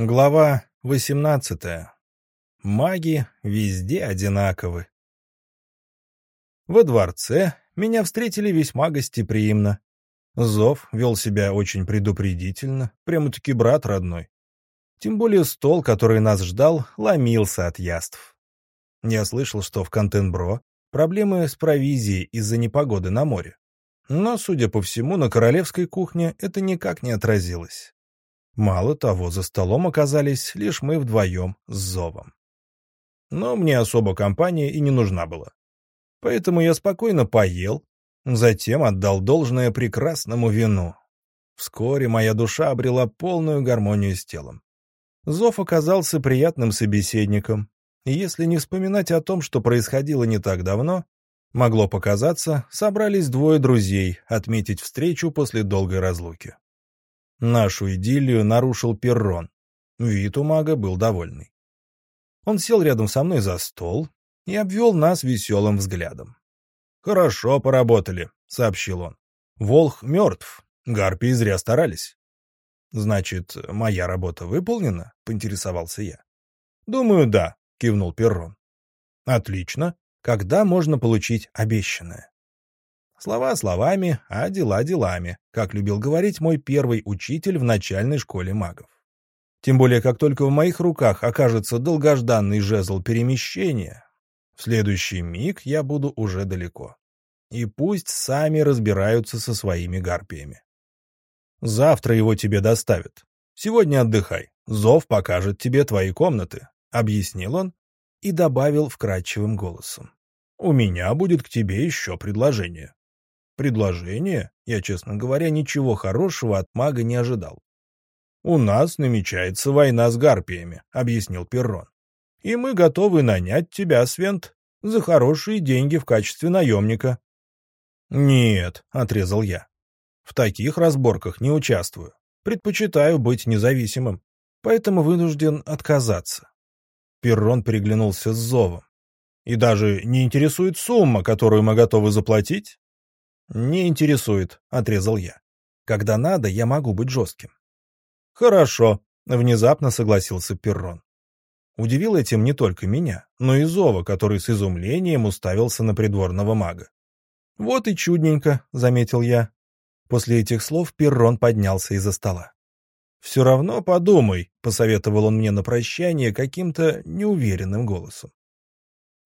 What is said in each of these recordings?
Глава 18. Маги везде одинаковы. Во дворце меня встретили весьма гостеприимно. Зов вел себя очень предупредительно, прямо-таки брат родной. Тем более стол, который нас ждал, ломился от яств. Я слышал, что в Контенбро проблемы с провизией из-за непогоды на море. Но, судя по всему, на королевской кухне это никак не отразилось. Мало того, за столом оказались лишь мы вдвоем с Зовом. Но мне особо компания и не нужна была. Поэтому я спокойно поел, затем отдал должное прекрасному вину. Вскоре моя душа обрела полную гармонию с телом. Зов оказался приятным собеседником, и если не вспоминать о том, что происходило не так давно, могло показаться, собрались двое друзей отметить встречу после долгой разлуки. Нашу идиллию нарушил Перрон. Вид у мага был довольный. Он сел рядом со мной за стол и обвел нас веселым взглядом. «Хорошо поработали», — сообщил он. «Волх мертв. Гарпии зря старались». «Значит, моя работа выполнена?» — поинтересовался я. «Думаю, да», — кивнул Перрон. «Отлично. Когда можно получить обещанное?» Слова словами, а дела делами, как любил говорить мой первый учитель в начальной школе магов. Тем более, как только в моих руках окажется долгожданный жезл перемещения, в следующий миг я буду уже далеко. И пусть сами разбираются со своими гарпиями. Завтра его тебе доставят. Сегодня отдыхай. Зов покажет тебе твои комнаты, — объяснил он и добавил вкрадчивым голосом. У меня будет к тебе еще предложение. Предложение? Я, честно говоря, ничего хорошего от мага не ожидал. «У нас намечается война с гарпиями», — объяснил Перрон. «И мы готовы нанять тебя, Свент, за хорошие деньги в качестве наемника». «Нет», — отрезал я. «В таких разборках не участвую. Предпочитаю быть независимым, поэтому вынужден отказаться». Перрон переглянулся с Зовом. «И даже не интересует сумма, которую мы готовы заплатить?» «Не интересует», — отрезал я. «Когда надо, я могу быть жестким». «Хорошо», — внезапно согласился Перрон. Удивил этим не только меня, но и Зова, который с изумлением уставился на придворного мага. «Вот и чудненько», — заметил я. После этих слов Перрон поднялся из-за стола. «Все равно подумай», — посоветовал он мне на прощание каким-то неуверенным голосом.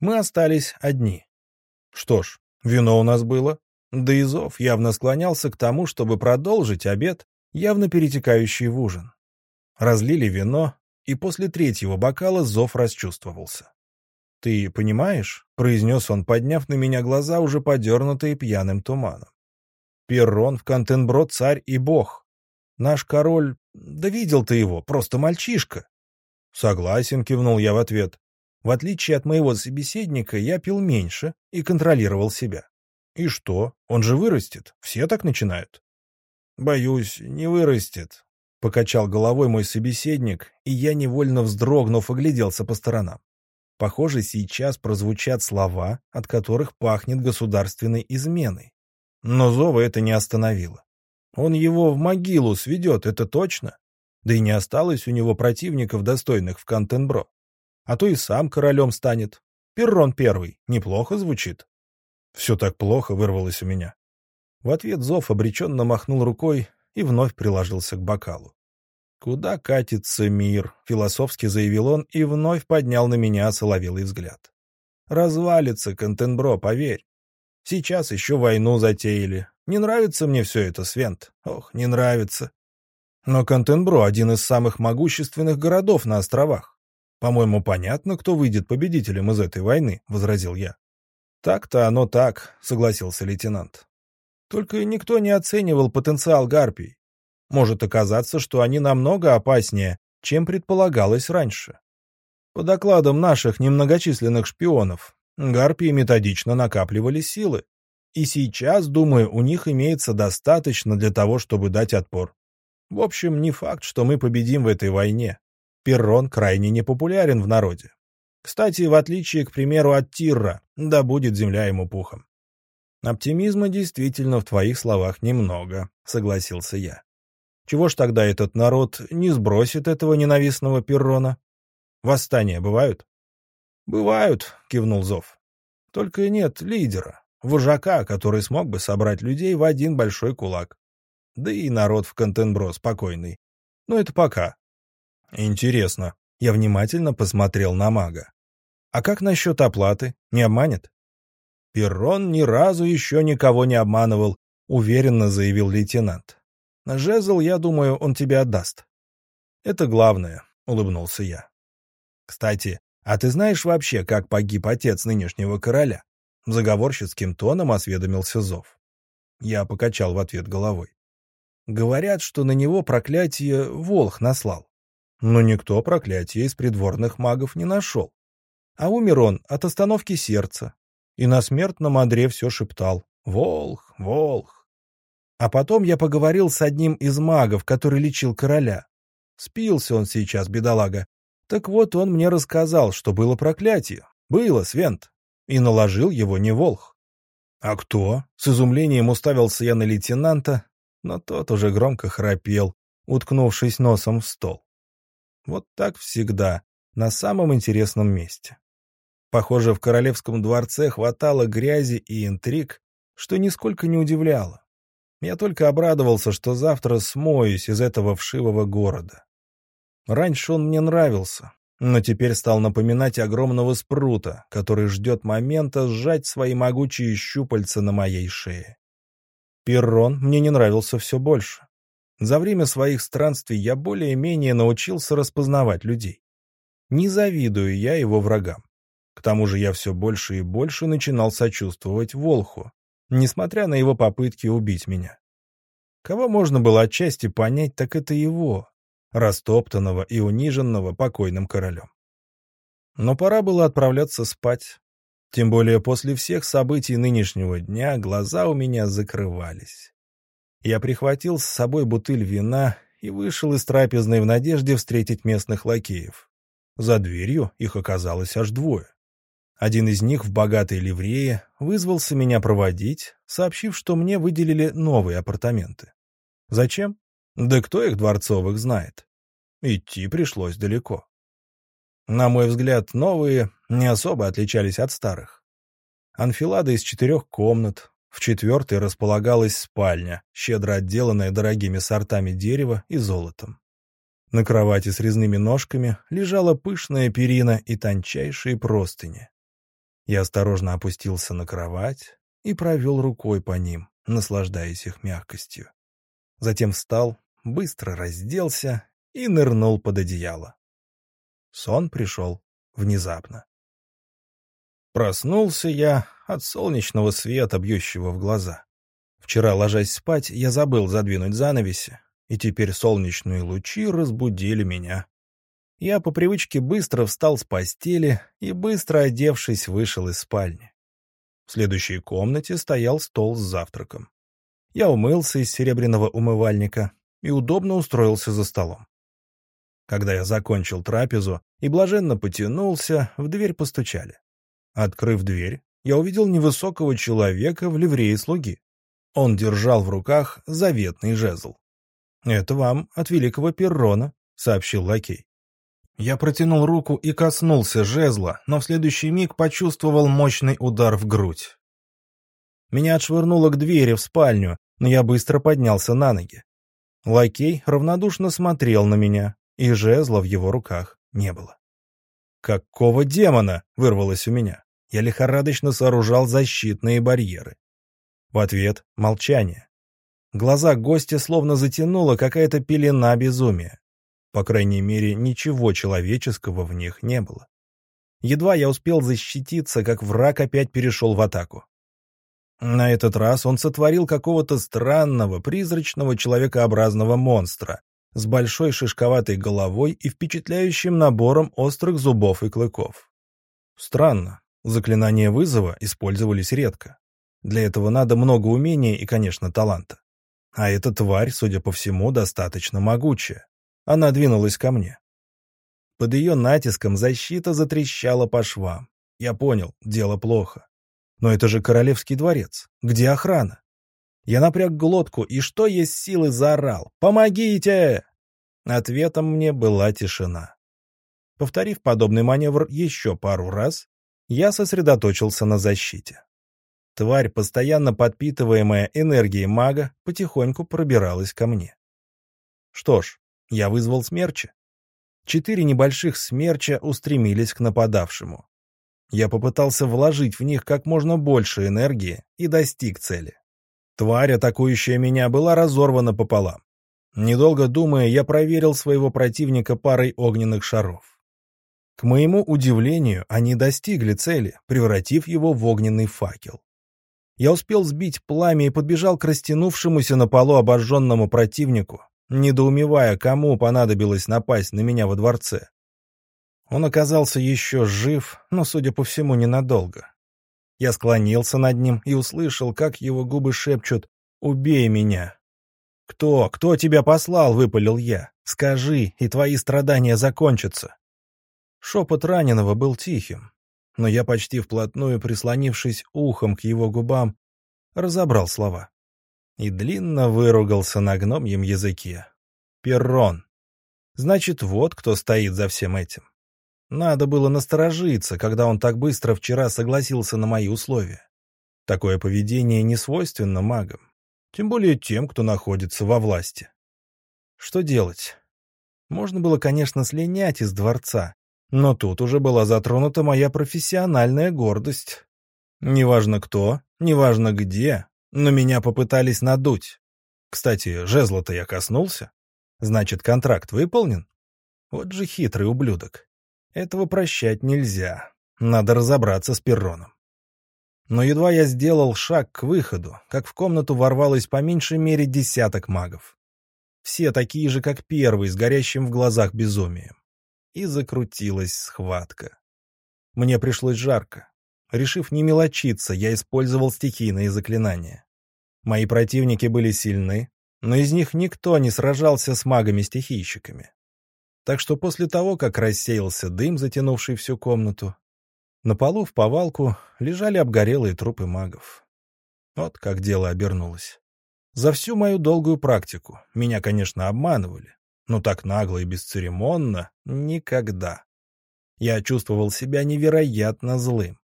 Мы остались одни. Что ж, вино у нас было, да и зов явно склонялся к тому, чтобы продолжить обед, явно перетекающий в ужин. Разлили вино, и после третьего бокала зов расчувствовался. «Ты понимаешь?» — произнес он, подняв на меня глаза, уже подернутые пьяным туманом. «Перрон в Контенбро царь и бог. Наш король... Да видел ты его, просто мальчишка». «Согласен», — кивнул я в ответ. В отличие от моего собеседника, я пил меньше и контролировал себя. И что? Он же вырастет. Все так начинают. Боюсь, не вырастет. Покачал головой мой собеседник, и я, невольно вздрогнув, огляделся по сторонам. Похоже, сейчас прозвучат слова, от которых пахнет государственной изменой. Но Зова это не остановило. Он его в могилу сведет, это точно. Да и не осталось у него противников, достойных в Кантенбро. А то и сам королем станет. Перрон первый. Неплохо звучит. Все так плохо вырвалось у меня. В ответ Зов обреченно махнул рукой и вновь приложился к бокалу. «Куда катится мир?» — философски заявил он и вновь поднял на меня соловелый взгляд. «Развалится Контенбро, поверь. Сейчас еще войну затеяли. Не нравится мне все это, Свент. Ох, не нравится. Но Контенбро — один из самых могущественных городов на островах. По-моему, понятно, кто выйдет победителем из этой войны», — возразил я. «Так-то оно так», — согласился лейтенант. «Только никто не оценивал потенциал гарпий. Может оказаться, что они намного опаснее, чем предполагалось раньше. По докладам наших немногочисленных шпионов, гарпии методично накапливали силы. И сейчас, думаю, у них имеется достаточно для того, чтобы дать отпор. В общем, не факт, что мы победим в этой войне. Перрон крайне непопулярен в народе. Кстати, в отличие, к примеру, от Тирра, да будет земля ему пухом. «Оптимизма действительно в твоих словах немного», — согласился я. Чего ж тогда этот народ не сбросит этого ненавистного перрона? Восстания бывают? Бывают, кивнул Зов. Только нет лидера, вожака, который смог бы собрать людей в один большой кулак. Да и народ в Контенбро спокойный. Но это пока. Интересно. Я внимательно посмотрел на мага. А как насчет оплаты? Не обманет? Перрон ни разу еще никого не обманывал, уверенно заявил лейтенант. Жезл, я думаю, он тебе отдаст. Это главное, улыбнулся я. Кстати, а ты знаешь вообще, как погиб отец нынешнего короля? Заговорщицким тоном осведомился Зов. Я покачал в ответ головой. Говорят, что на него проклятие Волх наслал. Но никто проклятия из придворных магов не нашел. А умер он от остановки сердца. И на смертном одре все шептал «Волх, Волх». А потом я поговорил с одним из магов, который лечил короля. Спился он сейчас, бедолага. Так вот, он мне рассказал, что было проклятие. Было, Свент. И наложил его не Волх. «А кто?» — с изумлением уставился я на лейтенанта, но тот уже громко храпел, уткнувшись носом в стол. Вот так всегда, на самом интересном месте. Похоже, в королевском дворце хватало грязи и интриг, что нисколько не удивляло. Я только обрадовался, что завтра смоюсь из этого вшивого города. Раньше он мне нравился, но теперь стал напоминать огромного спрута, который ждет момента сжать свои могучие щупальца на моей шее. Перрон мне не нравился все больше. За время своих странствий я более-менее научился распознавать людей. Не завидую я его врагам. К тому же я все больше и больше начинал сочувствовать Волху, несмотря на его попытки убить меня. Кого можно было отчасти понять, так это его, растоптанного и униженного покойным королем. Но пора было отправляться спать. Тем более после всех событий нынешнего дня глаза у меня закрывались. Я прихватил с собой бутыль вина и вышел из трапезной в надежде встретить местных лакеев. За дверью их оказалось аж двое. Один из них в богатой ливрее вызвался меня проводить, сообщив, что мне выделили новые апартаменты. Зачем? Да кто их дворцовых знает? Идти пришлось далеко. На мой взгляд, новые не особо отличались от старых. Анфилада из четырех комнат, в четвертой располагалась спальня, щедро отделанная дорогими сортами дерева и золотом. На кровати с резными ножками лежала пышная перина и тончайшие простыни. Я осторожно опустился на кровать и провел рукой по ним, наслаждаясь их мягкостью. Затем встал, быстро разделся и нырнул под одеяло. Сон пришел внезапно. Проснулся я от солнечного света, бьющего в глаза. Вчера, ложась спать, я забыл задвинуть занавеси, и теперь солнечные лучи разбудили меня. Я по привычке быстро встал с постели и, быстро одевшись, вышел из спальни. В следующей комнате стоял стол с завтраком. Я умылся из серебряного умывальника и удобно устроился за столом. Когда я закончил трапезу и блаженно потянулся, в дверь постучали. Открыв дверь, я увидел невысокого человека в ливрее слуги. Он держал в руках заветный жезл. «Это вам от великого Перрона», — сообщил лакей. Я протянул руку и коснулся жезла, но в следующий миг почувствовал мощный удар в грудь. Меня отшвырнуло к двери в спальню, но я быстро поднялся на ноги. Лакей равнодушно смотрел на меня, и жезла в его руках не было. «Какого демона?» — вырвалось у меня. Я лихорадочно сооружал защитные барьеры. В ответ — молчание. Глаза гостя словно затянула какая-то пелена безумия. По крайней мере, ничего человеческого в них не было. Едва я успел защититься, как враг опять перешел в атаку. На этот раз он сотворил какого-то странного, призрачного человекообразного монстра с большой шишковатой головой и впечатляющим набором острых зубов и клыков. Странно, заклинания вызова использовались редко. Для этого надо много умения и, конечно, таланта. А эта тварь, судя по всему, достаточно могучая. Она двинулась ко мне. Под ее натиском защита затрещала по швам. Я понял, дело плохо. Но это же королевский дворец. Где охрана? Я напряг глотку и что есть силы заорал «Помогите!». Ответом мне была тишина. Повторив подобный маневр еще пару раз, я сосредоточился на защите. Тварь, постоянно подпитываемая энергией мага, потихоньку пробиралась ко мне. Что ж, я вызвал смерча. Четыре небольших смерча устремились к нападавшему. Я попытался вложить в них как можно больше энергии и достиг цели. Тварь, атакующая меня, была разорвана пополам. Недолго думая, я проверил своего противника парой огненных шаров. К моему удивлению, они достигли цели, превратив его в огненный факел. Я успел сбить пламя и подбежал к растянувшемуся на полу обожженному противнику, недоумевая, кому понадобилось напасть на меня во дворце. Он оказался еще жив, но, судя по всему, ненадолго. Я склонился над ним и услышал, как его губы шепчут «Убей меня». «Кто? Кто тебя послал?» — выпалил я. «Скажи, и твои страдания закончатся». Шепот раненого был тихим, но я почти вплотную, прислонившись ухом к его губам, разобрал слова. И длинно выругался на гномьем языке. «Перрон». Значит, вот кто стоит за всем этим. Надо было насторожиться, когда он так быстро вчера согласился на мои условия. Такое поведение не свойственно магам, тем более тем, кто находится во власти. Что делать? Можно было, конечно, слинять из дворца, но тут уже была затронута моя профессиональная гордость. Неважно кто, неважно где, но меня попытались надуть. Кстати, жезла-то я коснулся. Значит, контракт выполнен? Вот же хитрый ублюдок. Этого прощать нельзя. Надо разобраться с перроном. Но едва я сделал шаг к выходу, как в комнату ворвалось по меньшей мере десяток магов. Все такие же, как первый, с горящим в глазах безумием. И закрутилась схватка. Мне пришлось жарко. Решив не мелочиться, я использовал стихийные заклинания. Мои противники были сильны, но из них никто не сражался с магами-стихийщиками. Так что после того, как рассеялся дым, затянувший всю комнату, на полу в повалку лежали обгорелые трупы магов. Вот как дело обернулось. За всю мою долгую практику меня, конечно, обманывали, но так нагло и бесцеремонно никогда. Я чувствовал себя невероятно злым.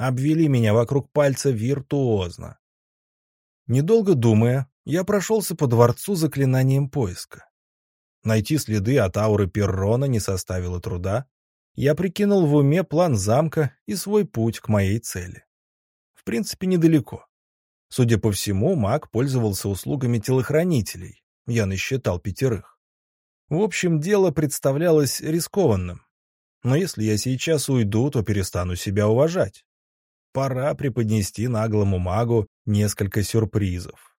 Обвели меня вокруг пальца виртуозно. Недолго думая, я прошелся по дворцу заклинанием поиска. Найти следы от ауры Перрона не составило труда. Я прикинул в уме план замка и свой путь к моей цели. В принципе, недалеко. Судя по всему, маг пользовался услугами телохранителей. Я насчитал пятерых. В общем, дело представлялось рискованным. Но если я сейчас уйду, то перестану себя уважать. Пора преподнести наглому магу несколько сюрпризов.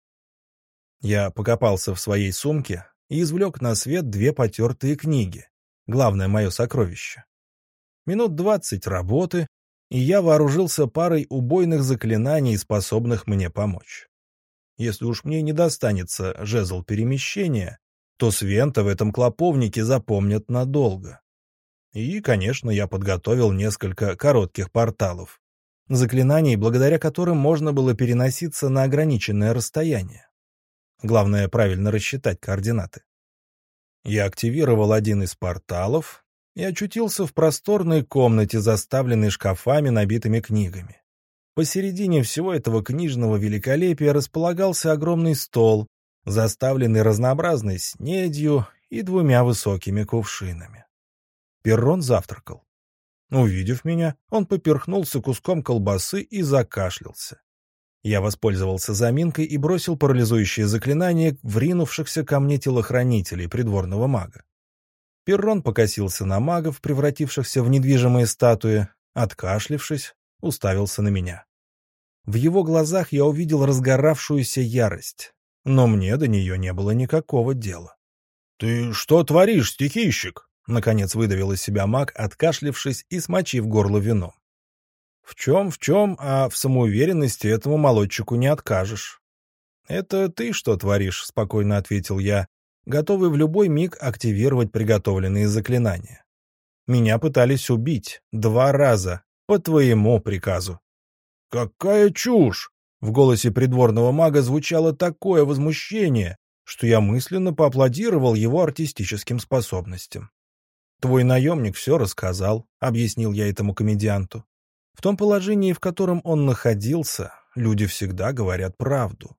Я покопался в своей сумке, и извлек на свет две потертые книги. Главное мое сокровище. Минут двадцать работы, и я вооружился парой убойных заклинаний, способных мне помочь. Если уж мне не достанется жезл перемещения, то Свента в этом клоповнике запомнят надолго. И, конечно, я подготовил несколько коротких порталов, заклинаний, благодаря которым можно было переноситься на ограниченное расстояние. Главное правильно рассчитать координаты. Я активировал один из порталов и очутился в просторной комнате, заставленной шкафами, набитыми книгами. Посередине всего этого книжного великолепия располагался огромный стол, заставленный разнообразной снедью и двумя высокими кувшинами. Перрон завтракал. Увидев меня, он поперхнулся куском колбасы и закашлялся. Я воспользовался заминкой и бросил парализующее заклинание в ринувшихся ко мне телохранителей придворного мага. Перрон покосился на магов, превратившихся в недвижимые статуи, откашлившись, уставился на меня. В его глазах я увидел разгоравшуюся ярость, но мне до нее не было никакого дела. — Ты что творишь, стихийщик? — наконец выдавил из себя маг, откашлившись и смочив горло вином. В чем, в чем, а в самоуверенности этому молодчику не откажешь. «Это ты что творишь?» — спокойно ответил я, готовый в любой миг активировать приготовленные заклинания. «Меня пытались убить два раза, по твоему приказу». «Какая чушь! В голосе придворного мага звучало такое возмущение, что я мысленно поаплодировал его артистическим способностям. «Твой наемник все рассказал», — объяснил я этому комедианту. В том положении, в котором он находился, люди всегда говорят правду.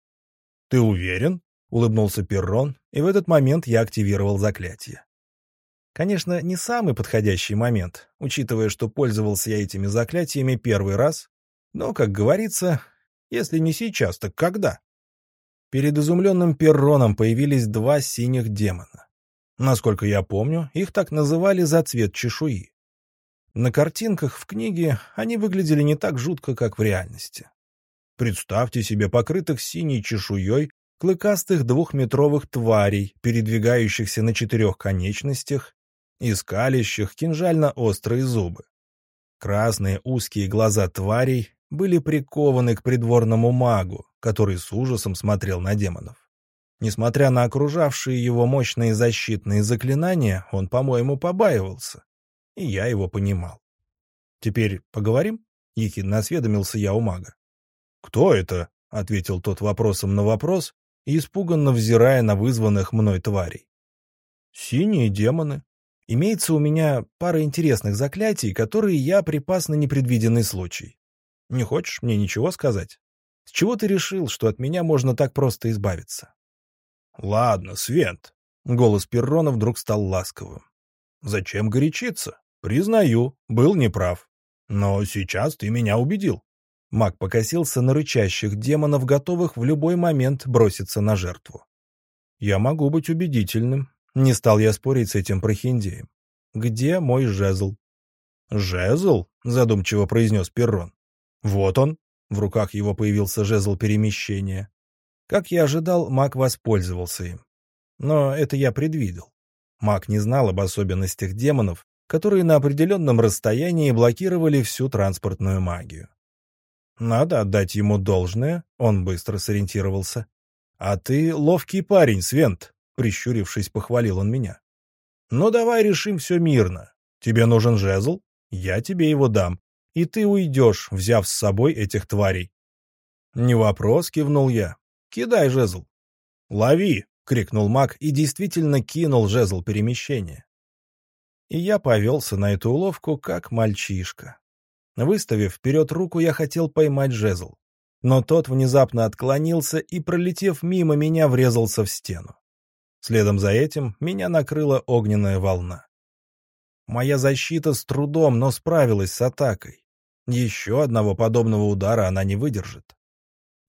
«Ты уверен?» — улыбнулся Перрон, и в этот момент я активировал заклятие. Конечно, не самый подходящий момент, учитывая, что пользовался я этими заклятиями первый раз, но, как говорится, если не сейчас, так когда? Перед изумленным перроном появились два синих демона. Насколько я помню, их так называли за цвет чешуи. На картинках в книге они выглядели не так жутко, как в реальности. Представьте себе покрытых синей чешуей клыкастых двухметровых тварей, передвигающихся на четырех конечностях и скалящих кинжально-острые зубы. Красные узкие глаза тварей были прикованы к придворному магу, который с ужасом смотрел на демонов. Несмотря на окружавшие его мощные защитные заклинания, он, по-моему, побаивался. И я его понимал. «Теперь поговорим?» — ехидно осведомился я у мага. «Кто это?» — ответил тот вопросом на вопрос, испуганно взирая на вызванных мной тварей. «Синие демоны. Имеется у меня пара интересных заклятий, которые я припас на непредвиденный случай. Не хочешь мне ничего сказать? С чего ты решил, что от меня можно так просто избавиться?» «Ладно, Свент», — голос Перрона вдруг стал ласковым. «Зачем горячиться? Признаю, был неправ. Но сейчас ты меня убедил. Маг покосился на рычащих демонов, готовых в любой момент броситься на жертву. «Я могу быть убедительным», — не стал я спорить с этим прохиндеем. «Где мой жезл?» «Жезл?» — задумчиво произнес Перрон. «Вот он». В руках его появился жезл перемещения. Как я ожидал, маг воспользовался им. Но это я предвидел. Маг не знал об особенностях демонов, которые на определенном расстоянии блокировали всю транспортную магию. Надо отдать ему должное, он быстро сориентировался. «А ты ловкий парень, Свент», — прищурившись, похвалил он меня. «Ну давай решим все мирно. Тебе нужен жезл? Я тебе его дам, и ты уйдешь, взяв с собой этих тварей». «Не вопрос», — кивнул я. «Кидай жезл». «Лови!» — крикнул маг и действительно кинул жезл перемещения. И я повелся на эту уловку, как мальчишка. Выставив вперед руку, я хотел поймать жезл. Но тот внезапно отклонился и, пролетев мимо меня, врезался в стену. Следом за этим меня накрыла огненная волна. Моя защита с трудом, но справилась с атакой. Еще одного подобного удара она не выдержит.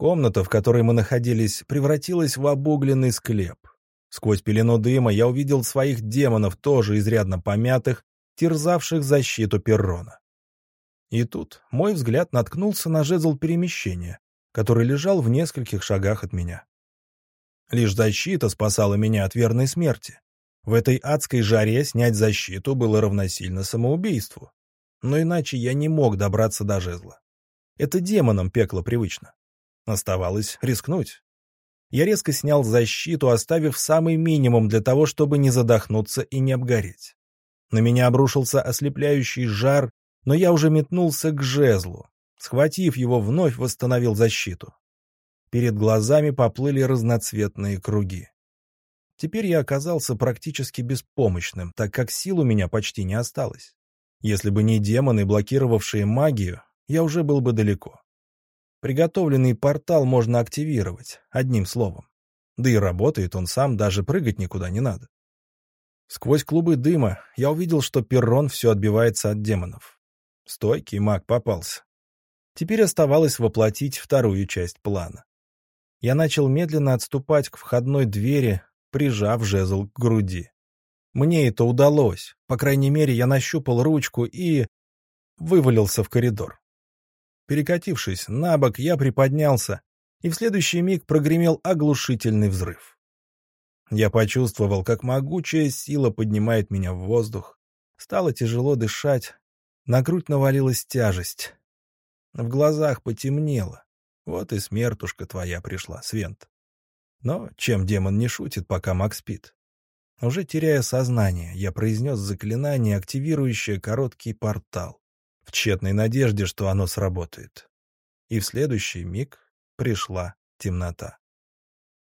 Комната, в которой мы находились, превратилась в обугленный склеп. Сквозь пелену дыма я увидел своих демонов, тоже изрядно помятых, терзавших защиту перрона. И тут мой взгляд наткнулся на жезл перемещения, который лежал в нескольких шагах от меня. Лишь защита спасала меня от верной смерти. В этой адской жаре снять защиту было равносильно самоубийству. Но иначе я не мог добраться до жезла. Это демонам пекло привычно. Оставалось рискнуть. Я резко снял защиту, оставив самый минимум для того, чтобы не задохнуться и не обгореть. На меня обрушился ослепляющий жар, но я уже метнулся к жезлу. Схватив его, вновь восстановил защиту. Перед глазами поплыли разноцветные круги. Теперь я оказался практически беспомощным, так как сил у меня почти не осталось. Если бы не демоны, блокировавшие магию, я уже был бы далеко. Приготовленный портал можно активировать, одним словом. Да и работает он сам, даже прыгать никуда не надо. Сквозь клубы дыма я увидел, что перрон все отбивается от демонов. Стойкий маг попался. Теперь оставалось воплотить вторую часть плана. Я начал медленно отступать к входной двери, прижав жезл к груди. Мне это удалось. По крайней мере, я нащупал ручку и... вывалился в коридор. Перекатившись на бок, я приподнялся, и в следующий миг прогремел оглушительный взрыв. Я почувствовал, как могучая сила поднимает меня в воздух. Стало тяжело дышать, на грудь навалилась тяжесть. В глазах потемнело. Вот и смертушка твоя пришла, Свент. Но чем демон не шутит, пока Макс спит? Уже теряя сознание, я произнес заклинание, активирующее короткий портал, в тщетной надежде, что оно сработает. И в следующий миг пришла темнота.